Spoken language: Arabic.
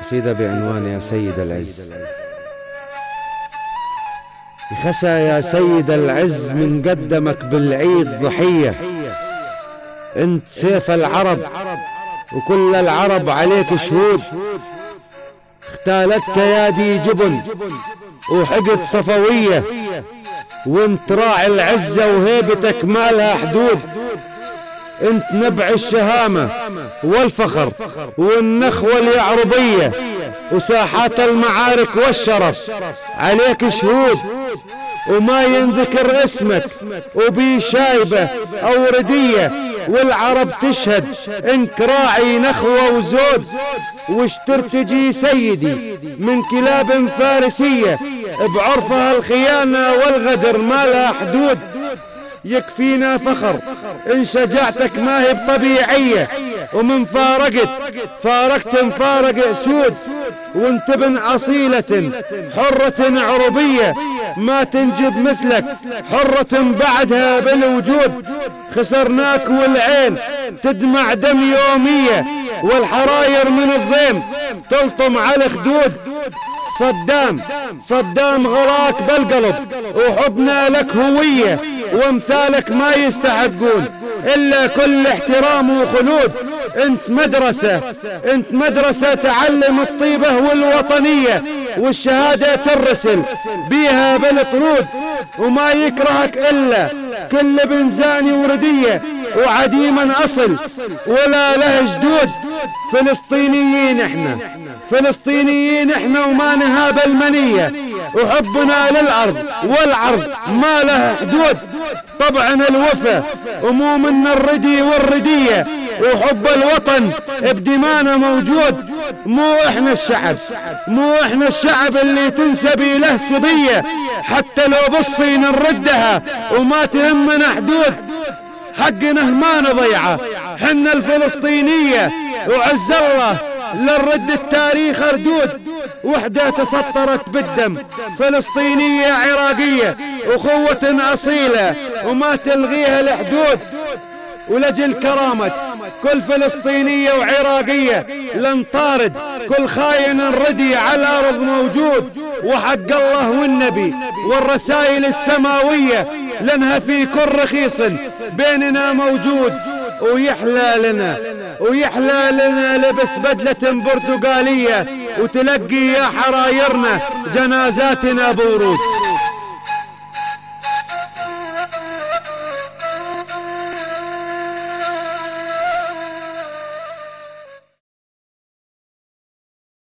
قصيدة بعنوان يا سيد العز. يخسى يا سيد العز من قدمك بالعيد ضحية. انت سيف العرب وكل العرب عليك شهود. اختالتك يادي جبن وحقد صفوية. وانت راعي العزة وهيبتك ما لها حدود. انت نبع الشهامة والفخر والنخوة اليعربية وساحات المعارك والشرف. عليك شهود وما ينذكر اسمك وبي شايبة أو ردية والعرب تشهد انك راعي نخوة وزود وش ترتجي سيدي من كلاب فارسية بعرفها الخيانة والغدر ما لها حدود. يكفينا فخر إن شجاعتك ما هي بطبيعية. ومن فارقت فارقت مفارق أسود وانت ابن أصيلة حرة عربية ما تنجب مثلك. حرة بعدها بالوجود. خسرناك والعين تدمع دم يومية. والحراير من الضيم تلطم على خدود. صدام صدام غراك بالقلب. وحبنا لك هوية. وامثالك ما يستحقون. إلا كل احترام وخلود. انت مدرسة. انت مدرسة تعلم الطيبة والوطنية. والشهادة ترسل. بيها بالطرود وما يكرهك إلا كل بنزاني وردية. وعديما أصل. ولا له جدود. فلسطينيين إحنا. فلسطينيين إحنا وما نهاب المنية. وحبنا للأرض والعرض ما له حدود طبعا الوفا ومو من الردي والردية وحب الوطن بدمانا موجود. مو إحنا الشعب مو إحنا الشعب اللي تنسبي له صبية. حتى لو بالصين نردها وما تهمنا حدود حقنا ما نضيعه حنا الفلسطينية وعز الله للرد التاريخ ردود وحدة تسطرت بالدم فلسطينية عراقية أخوة أصيلة وما تلغيها الحدود ولجل كرامة كل فلسطينية وعراقية لن طارد كل خاين ردي على الأرض موجود وحق الله والنبي والرسائل السماوية لنها في كل رخيص بيننا موجود ويحلى لنا ويحلى لنا لبس بدلة برتقالية وتلقي يا حرايرنا جنازاتنا بورود.